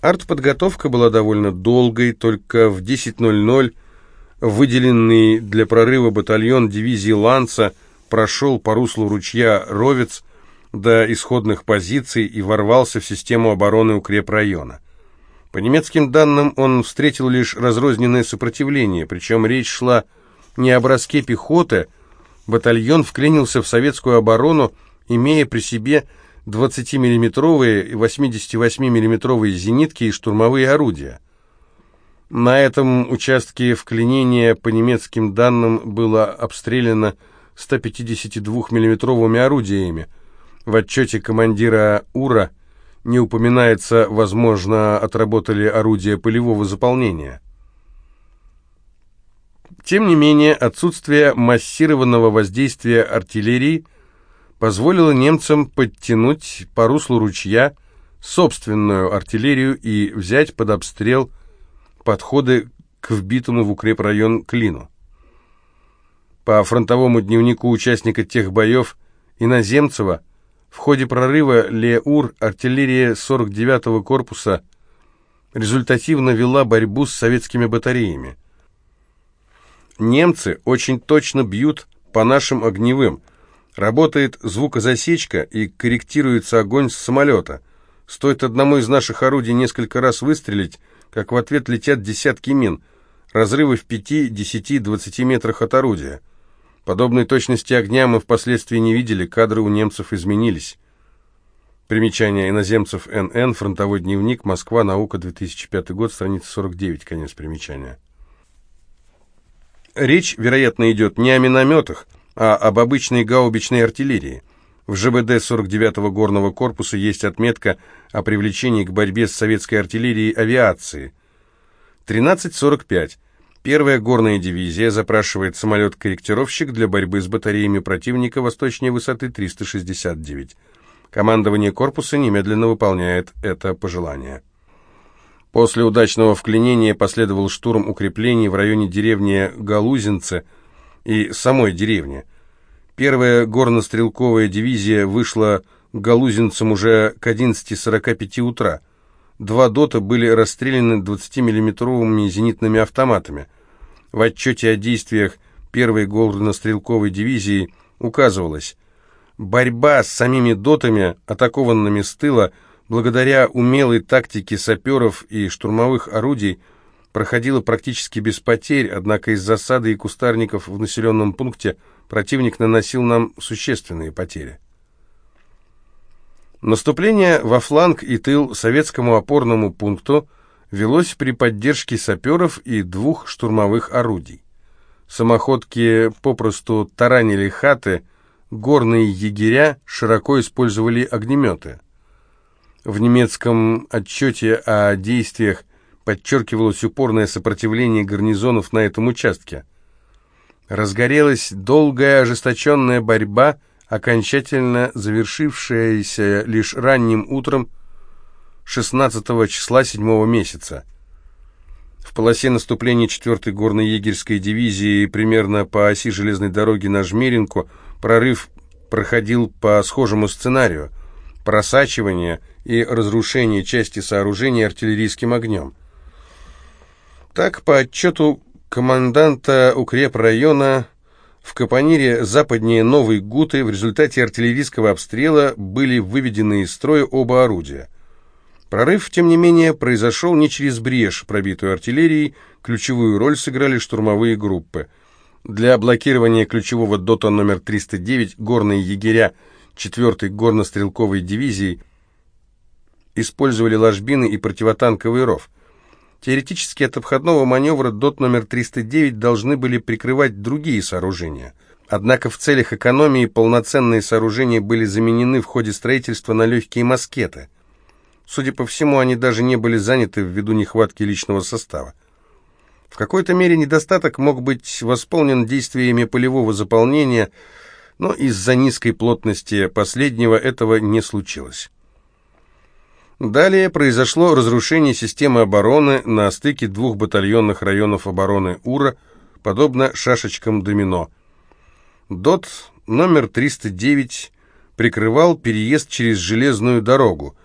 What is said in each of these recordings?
Артподготовка была довольно долгой, только в 10.00 выделенный для прорыва батальон дивизии «Ланца» прошел по руслу ручья Ровец до исходных позиций и ворвался в систему обороны укрепрайона. По немецким данным, он встретил лишь разрозненное сопротивление, причем речь шла не о броске пехоты, батальон вклинился в советскую оборону, имея при себе 20-миллиметровые и 88-миллиметровые зенитки и штурмовые орудия. На этом участке вклинения, по немецким данным, было обстреляно 152-миллиметровыми орудиями. В отчете командира УРА не упоминается, возможно, отработали орудия полевого заполнения. Тем не менее, отсутствие массированного воздействия артиллерии позволило немцам подтянуть по руслу ручья собственную артиллерию и взять под обстрел подходы к вбитому в укрепрайон клину. По фронтовому дневнику участника тех боев Иноземцева в ходе прорыва Леур артиллерия 49-го корпуса результативно вела борьбу с советскими батареями. Немцы очень точно бьют по нашим огневым. Работает звукозасечка и корректируется огонь с самолета. Стоит одному из наших орудий несколько раз выстрелить, как в ответ летят десятки мин, разрывы в 5, 10, 20 метрах от орудия. Подобной точности огня мы впоследствии не видели, кадры у немцев изменились. Примечание иноземцев НН, фронтовой дневник, Москва, наука, 2005 год, страница 49, конец примечания. Речь, вероятно, идет не о минометах, а об обычной гаубичной артиллерии. В ЖБД 49-го горного корпуса есть отметка о привлечении к борьбе с советской артиллерией авиации. 13.45. Первая горная дивизия запрашивает самолет-корректировщик для борьбы с батареями противника восточнее высоты 369. Командование корпуса немедленно выполняет это пожелание. После удачного вклинения последовал штурм укреплений в районе деревни Галузинцы и самой деревни. Первая горно-стрелковая дивизия вышла Галузинцам уже к 11.45 утра. Два ДОТа были расстреляны 20-миллиметровыми зенитными автоматами. В отчете о действиях первой горно-стрелковой дивизии указывалось, борьба с самими ДОТами, атакованными с тыла, благодаря умелой тактике саперов и штурмовых орудий, проходила практически без потерь, однако из засады и кустарников в населенном пункте противник наносил нам существенные потери. Наступление во фланг и тыл советскому опорному пункту велось при поддержке саперов и двух штурмовых орудий. Самоходки попросту таранили хаты, горные егеря широко использовали огнеметы. В немецком отчете о действиях подчеркивалось упорное сопротивление гарнизонов на этом участке. Разгорелась долгая ожесточенная борьба – окончательно завершившаяся лишь ранним утром 16 числа 7 месяца. В полосе наступления 4-й горной егерской дивизии примерно по оси железной дороги на Жмеринку прорыв проходил по схожему сценарию – просачивание и разрушение части сооружений артиллерийским огнем. Так, по отчету команданта укрепрайона в Капонире западнее Новой Гуты в результате артиллерийского обстрела были выведены из строя оба орудия. Прорыв, тем не менее, произошел не через брешь, пробитую артиллерией, ключевую роль сыграли штурмовые группы. Для блокирования ключевого ДОТа номер 309 горные егеря 4-й горно-стрелковой дивизии использовали ложбины и противотанковый ров – Теоретически от обходного маневра ДОТ номер 309 должны были прикрывать другие сооружения. Однако в целях экономии полноценные сооружения были заменены в ходе строительства на легкие москеты. Судя по всему, они даже не были заняты ввиду нехватки личного состава. В какой-то мере недостаток мог быть восполнен действиями полевого заполнения, но из-за низкой плотности последнего этого не случилось. Далее произошло разрушение системы обороны на стыке двух батальонных районов обороны УРА, подобно шашечкам домино. ДОТ номер 309 прикрывал переезд через железную дорогу.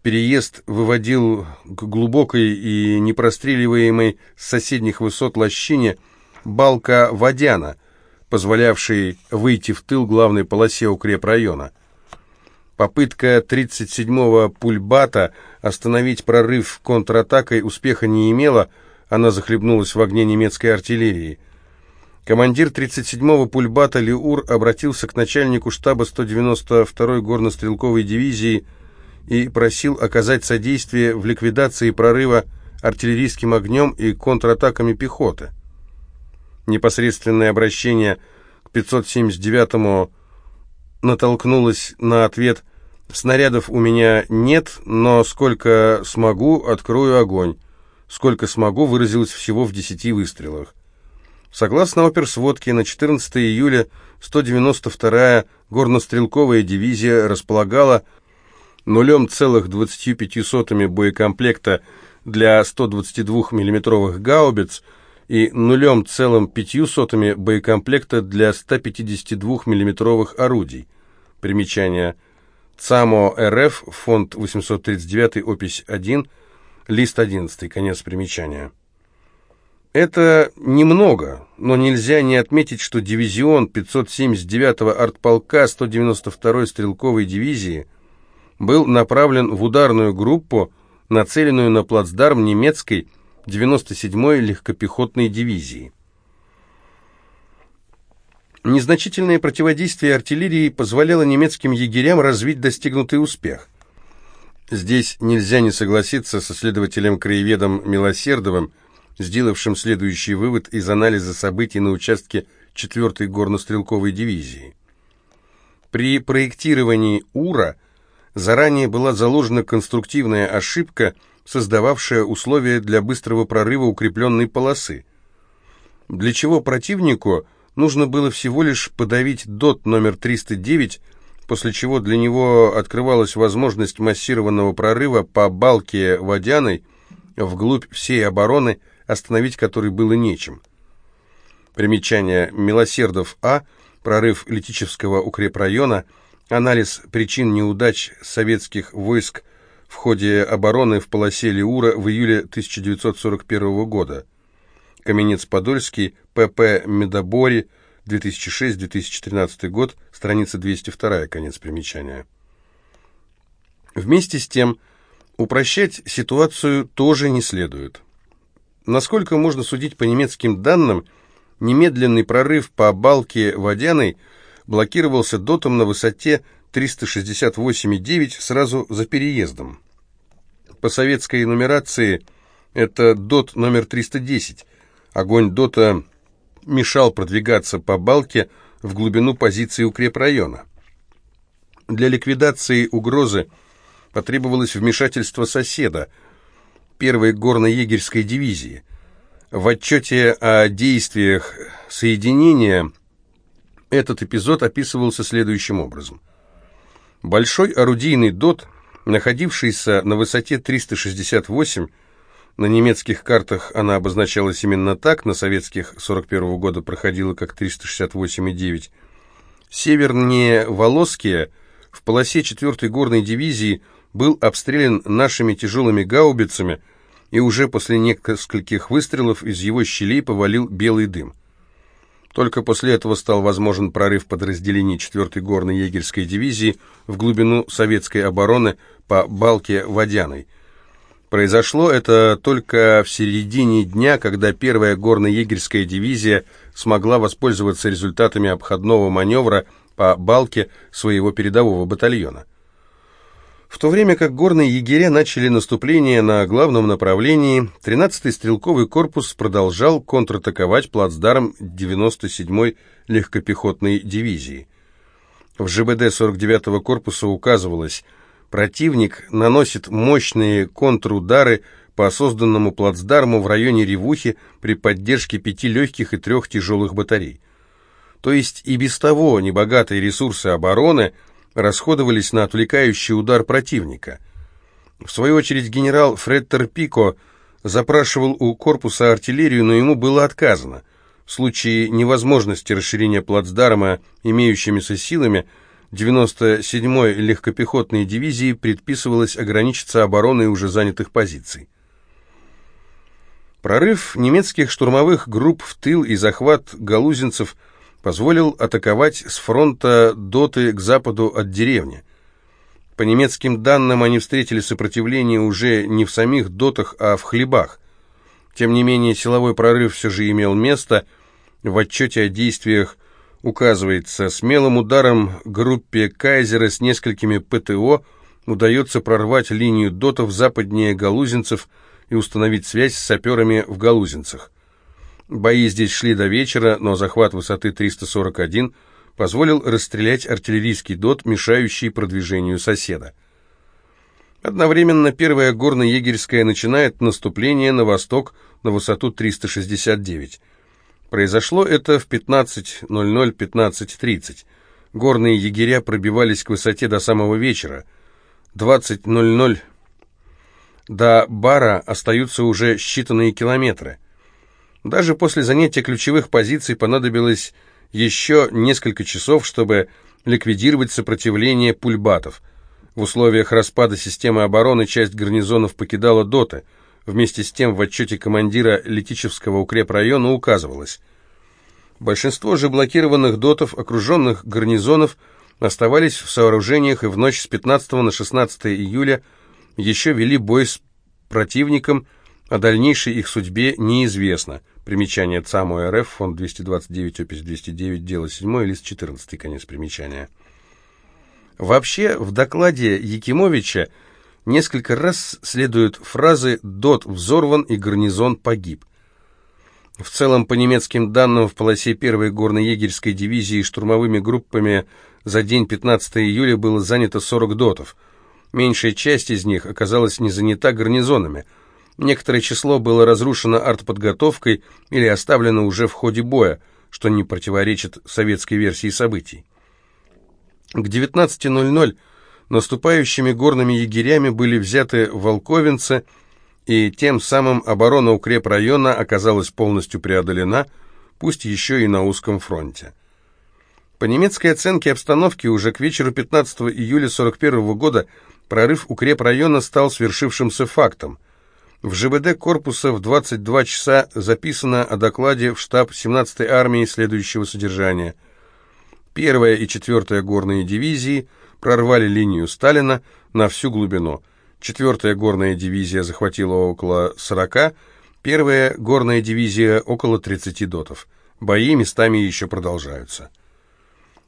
Переезд выводил к глубокой и непростреливаемой с соседних высот лощине балка Водяна, позволявшей выйти в тыл главной полосе укрепрайона. Попытка 37-го пульбата остановить прорыв контратакой успеха не имела, она захлебнулась в огне немецкой артиллерии. Командир 37-го пульбата Леур обратился к начальнику штаба 192-й горнострелковой дивизии и просил оказать содействие в ликвидации прорыва артиллерийским огнем и контратаками пехоты. Непосредственное обращение к 579-му натолкнулось на ответ «Снарядов у меня нет, но сколько смогу, открою огонь. Сколько смогу» выразилось всего в 10 выстрелах. Согласно оперсводке, на 14 июля 192-я горнострелковая дивизия располагала 0,25 боекомплекта для 122 миллиметровых гаубиц и 0,5 боекомплекта для 152 миллиметровых орудий. Примечание. ЦАМО РФ, фонд 839, опись 1, лист 11, конец примечания. Это немного, но нельзя не отметить, что дивизион 579-го артполка 192-й стрелковой дивизии был направлен в ударную группу, нацеленную на плацдарм немецкой 97-й легкопехотной дивизии. Незначительное противодействие артиллерии позволяло немецким егерям развить достигнутый успех. Здесь нельзя не согласиться со следователем-краеведом Милосердовым, сделавшим следующий вывод из анализа событий на участке 4-й горнострелковой дивизии. При проектировании УРА заранее была заложена конструктивная ошибка, создававшая условия для быстрого прорыва укрепленной полосы, для чего противнику нужно было всего лишь подавить ДОТ номер 309, после чего для него открывалась возможность массированного прорыва по балке Водяной вглубь всей обороны остановить который было нечем. Примечание Милосердов А. Прорыв Летичевского укрепрайона. Анализ причин неудач советских войск в ходе обороны в полосе ЛеУРа в июле 1941 года. Каменец-Подольский, П.П. Медобори, 2006-2013 год, страница 202, конец примечания. Вместе с тем, упрощать ситуацию тоже не следует. Насколько можно судить по немецким данным, немедленный прорыв по балке Водяной блокировался дотом на высоте 368,9 сразу за переездом. По советской нумерации это дот номер 310. Огонь дота мешал продвигаться по балке в глубину позиции укрепрайона. Для ликвидации угрозы потребовалось вмешательство соседа – первой горно-егерской дивизии. В отчете о действиях соединения этот эпизод описывался следующим образом. Большой орудийный ДОТ, находившийся на высоте 368, на немецких картах она обозначалась именно так, на советских 41 -го года проходила как 368,9, севернее Волоския, в полосе 4-й горной дивизии – был обстрелян нашими тяжелыми гаубицами, и уже после нескольких выстрелов из его щелей повалил белый дым. Только после этого стал возможен прорыв подразделений 4-й горной егерской дивизии в глубину советской обороны по балке Водяной. Произошло это только в середине дня, когда первая горно-егерская дивизия смогла воспользоваться результатами обходного маневра по балке своего передового батальона. В то время как горные егеря начали наступление на главном направлении, 13-й стрелковый корпус продолжал контратаковать плацдарм 97-й легкопехотной дивизии. В ЖБД 49-го корпуса указывалось, противник наносит мощные контрудары по созданному плацдарму в районе Ревухи при поддержке пяти легких и трех тяжелых батарей. То есть и без того небогатые ресурсы обороны – расходовались на отвлекающий удар противника. В свою очередь генерал Фреттер Пико запрашивал у корпуса артиллерию, но ему было отказано. В случае невозможности расширения плацдарма имеющимися силами, 97-й легкопехотной дивизии предписывалось ограничиться обороной уже занятых позиций. Прорыв немецких штурмовых групп в тыл и захват галузинцев позволил атаковать с фронта Доты к западу от деревни. По немецким данным, они встретили сопротивление уже не в самих дотах, а в хлебах. Тем не менее, силовой прорыв все же имел место. В отчете о действиях указывается, смелым ударом группе Кайзера с несколькими ПТО удается прорвать линию дотов западнее Галузинцев и установить связь с саперами в Галузинцах. Бои здесь шли до вечера, но захват высоты 341 позволил расстрелять артиллерийский дот, мешающий продвижению соседа. Одновременно первая горно-егерская начинает наступление на восток на высоту 369. Произошло это в 15.00-15.30. Горные егеря пробивались к высоте до самого вечера. 20.00 до бара остаются уже считанные километры. Даже после занятия ключевых позиций понадобилось еще несколько часов, чтобы ликвидировать сопротивление пульбатов. В условиях распада системы обороны часть гарнизонов покидала Доты. Вместе с тем в отчете командира Летичевского укрепрайона указывалось. Большинство же блокированных дотов, окруженных гарнизонов, оставались в сооружениях и в ночь с 15 на 16 июля еще вели бой с противником, о дальнейшей их судьбе неизвестно. Примечание ЦАМУ РФ, фонд 229, опись 209, дело 7, лист 14, конец примечания. Вообще, в докладе Якимовича несколько раз следуют фразы «Дот взорван и гарнизон погиб». В целом, по немецким данным, в полосе 1-й горно-егерской дивизии штурмовыми группами за день 15 июля было занято 40 дотов. Меньшая часть из них оказалась не занята гарнизонами – Некоторое число было разрушено артподготовкой или оставлено уже в ходе боя, что не противоречит советской версии событий. К 19.00 наступающими горными егерями были взяты Волковинцы, и тем самым оборона укрепрайона оказалась полностью преодолена, пусть еще и на узком фронте. По немецкой оценке обстановки уже к вечеру 15 июля 1941 года прорыв укрепрайона стал свершившимся фактом – в ЖБД корпуса в 22 часа записано о докладе в штаб 17-й армии следующего содержания. Первая и четвертая горные дивизии прорвали линию Сталина на всю глубину. Четвертая горная дивизия захватила около 40, первая горная дивизия около 30 дотов. Бои местами еще продолжаются.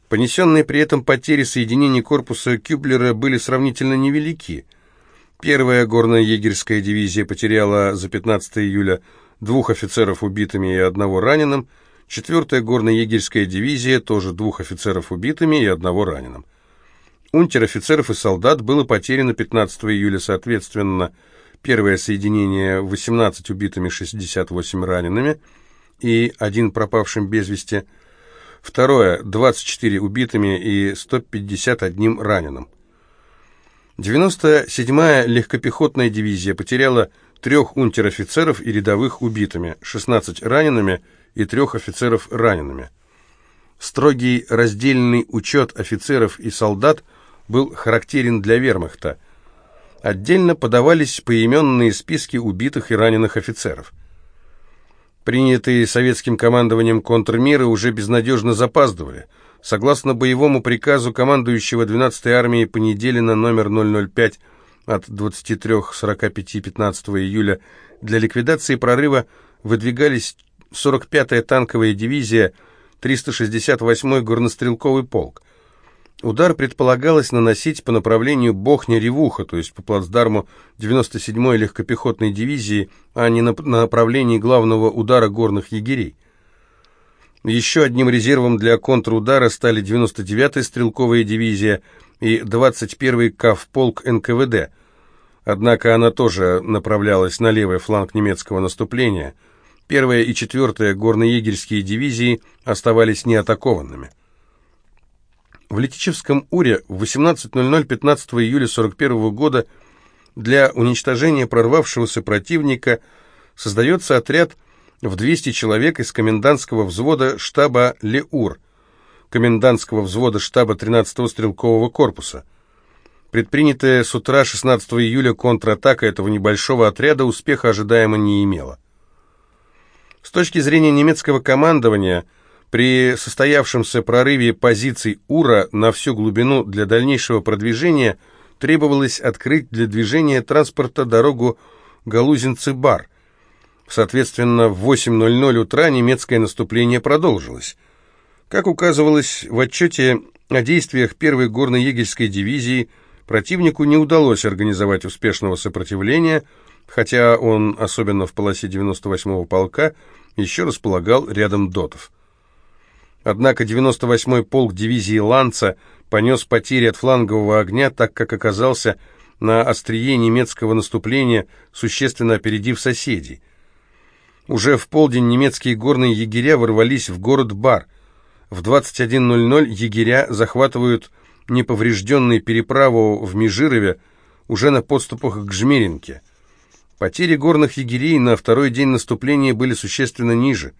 Понесенные при этом потери соединений корпуса Кюблера были сравнительно невелики – Первая горно-егерская дивизия потеряла за 15 июля двух офицеров убитыми и одного раненым. Четвертая горно-егерская дивизия тоже двух офицеров убитыми и одного раненым. Унтер-офицеров и солдат было потеряно 15 июля, соответственно, первое соединение 18 убитыми, 68 ранеными и один пропавшим без вести, второе 24 убитыми и 151 раненым. 97-я легкопехотная дивизия потеряла трех унтер-офицеров и рядовых убитыми, 16 ранеными и трех офицеров ранеными. Строгий раздельный учет офицеров и солдат был характерен для вермахта. Отдельно подавались поименные списки убитых и раненых офицеров. Принятые советским командованием контрмеры уже безнадежно запаздывали – Согласно боевому приказу командующего 12-й армией Понеделина номер 005 от 23.45 15 июля для ликвидации прорыва выдвигались 45-я танковая дивизия, 368-й горнострелковый полк. Удар предполагалось наносить по направлению Бохня-Ревуха, то есть по плацдарму 97-й легкопехотной дивизии, а не на направлении главного удара горных егерей. Еще одним резервом для контрудара стали 99-я стрелковая дивизия и 21-й Кавполк НКВД. Однако она тоже направлялась на левый фланг немецкого наступления. Первая и четвертая горно-егерские дивизии оставались неатакованными. В Летичевском Уре в 18.00 15 июля 41 года для уничтожения прорвавшегося противника создается отряд в 200 человек из комендантского взвода штаба Леур. комендантского взвода штаба 13-го стрелкового корпуса. Предпринятая с утра 16 июля контратака этого небольшого отряда успеха ожидаемо не имела. С точки зрения немецкого командования, при состоявшемся прорыве позиций УРА на всю глубину для дальнейшего продвижения требовалось открыть для движения транспорта дорогу Галузинцы-Бар. Соответственно, в 8.00 утра немецкое наступление продолжилось. Как указывалось в отчете о действиях первой горно-егельской дивизии, противнику не удалось организовать успешного сопротивления – хотя он, особенно в полосе 98-го полка, еще располагал рядом дотов. Однако 98-й полк дивизии Ланца понес потери от флангового огня, так как оказался на острие немецкого наступления, существенно опередив соседей. Уже в полдень немецкие горные егеря ворвались в город Бар. В 21.00 егеря захватывают неповрежденную переправу в Межирове уже на подступах к Жмеринке. Потери горных егерей на второй день наступления были существенно ниже.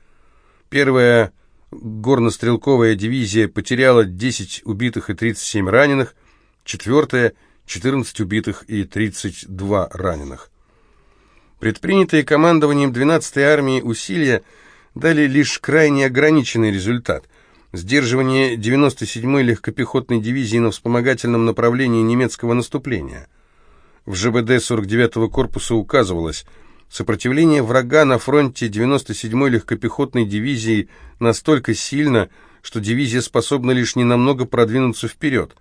Первая горнострелковая дивизия потеряла 10 убитых и 37 раненых, четвертая – 14 убитых и 32 раненых. Предпринятые командованием 12-й армии усилия дали лишь крайне ограниченный результат. Сдерживание 97-й легкопехотной дивизии на вспомогательном направлении немецкого наступления – в ЖБД 49-го корпуса указывалось, сопротивление врага на фронте 97-й легкопехотной дивизии настолько сильно, что дивизия способна лишь ненамного продвинуться вперед.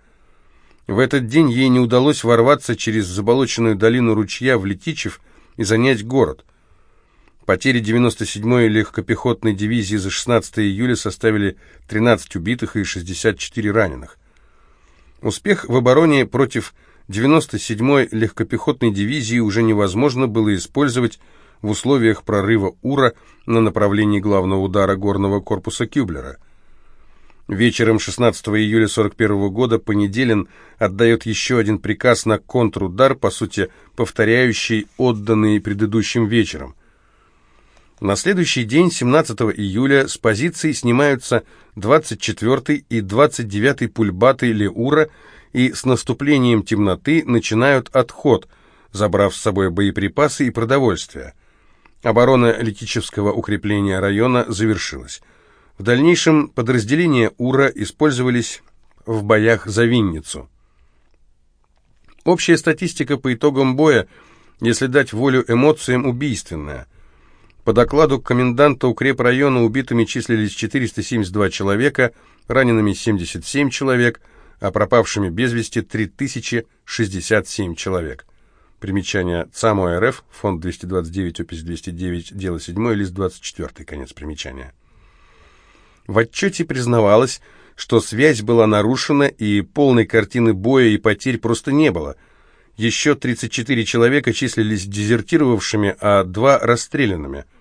В этот день ей не удалось ворваться через заболоченную долину ручья в Летичев и занять город. Потери 97-й легкопехотной дивизии за 16 июля составили 13 убитых и 64 раненых. Успех в обороне против 97-й легкопехотной дивизии уже невозможно было использовать в условиях прорыва УРА на направлении главного удара горного корпуса Кюблера. Вечером 16 июля 41 года Понеделин отдает еще один приказ на контрудар, по сути, повторяющий отданный предыдущим вечером. На следующий день, 17 июля, с позиций снимаются 24-й и 29-й пульбаты Леура и с наступлением темноты начинают отход, забрав с собой боеприпасы и продовольствие. Оборона Летичевского укрепления района завершилась. В дальнейшем подразделения УРА использовались в боях за Винницу. Общая статистика по итогам боя, если дать волю эмоциям, убийственная. По докладу коменданта укрепрайона убитыми числились 472 человека, ранеными 77 человек, а пропавшими без вести 3067 человек. Примечание ЦАМО РФ, фонд 229, опись 209, дело 7, лист 24, конец примечания. В отчете признавалось, что связь была нарушена и полной картины боя и потерь просто не было. Еще 34 человека числились дезертировавшими, а два расстрелянными –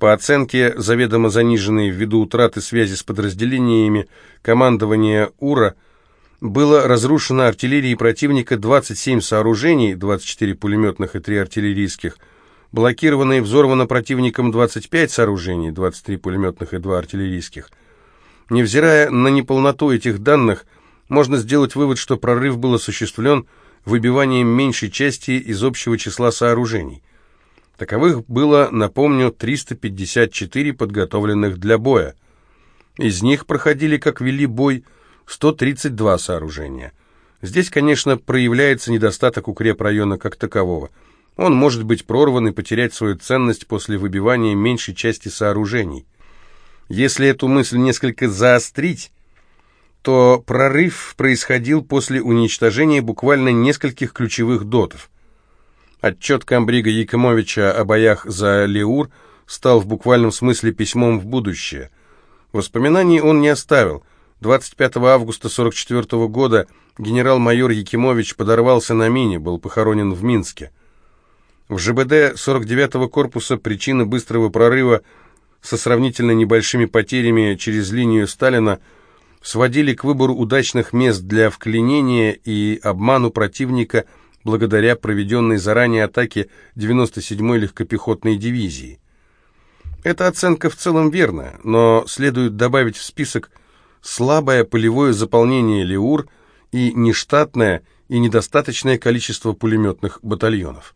по оценке, заведомо заниженной ввиду утраты связи с подразделениями командования УРА, было разрушено артиллерией противника 27 сооружений, 24 пулеметных и 3 артиллерийских, блокировано и взорвано противником 25 сооружений, 23 пулеметных и 2 артиллерийских. Невзирая на неполноту этих данных, можно сделать вывод, что прорыв был осуществлен выбиванием меньшей части из общего числа сооружений. Таковых было, напомню, 354 подготовленных для боя. Из них проходили, как вели бой, 132 сооружения. Здесь, конечно, проявляется недостаток укрепрайона как такового. Он может быть прорван и потерять свою ценность после выбивания меньшей части сооружений. Если эту мысль несколько заострить, то прорыв происходил после уничтожения буквально нескольких ключевых дотов. Отчет комбрига Якимовича о боях за Леур стал в буквальном смысле письмом в будущее. Воспоминаний он не оставил. 25 августа 1944 года генерал-майор Якимович подорвался на мине, был похоронен в Минске. В ЖБД 49-го корпуса причины быстрого прорыва со сравнительно небольшими потерями через линию Сталина сводили к выбору удачных мест для вклинения и обману противника – благодаря проведенной заранее атаке 97-й легкопехотной дивизии. Эта оценка в целом верная, но следует добавить в список слабое полевое заполнение Леур и нештатное и недостаточное количество пулеметных батальонов.